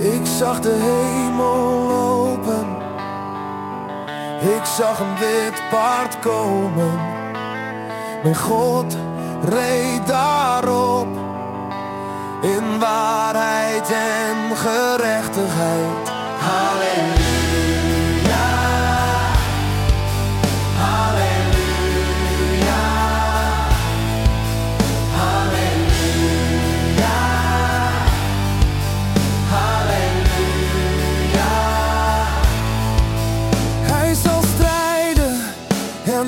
Ik zag de hemel open, ik zag een wit paard komen. Mijn God reed daarop in waarheid en gerechtigheid. Halleluja.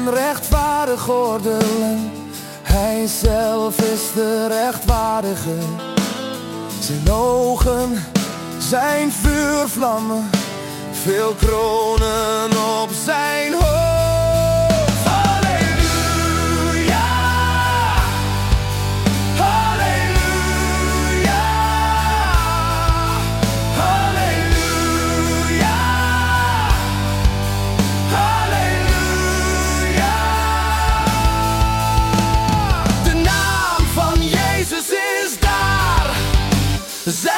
En rechtvaardig oordelen. Hij zelf is de rechtvaardige. Zijn ogen zijn vuurvlammen, veel kronen op zijn hoofd. Z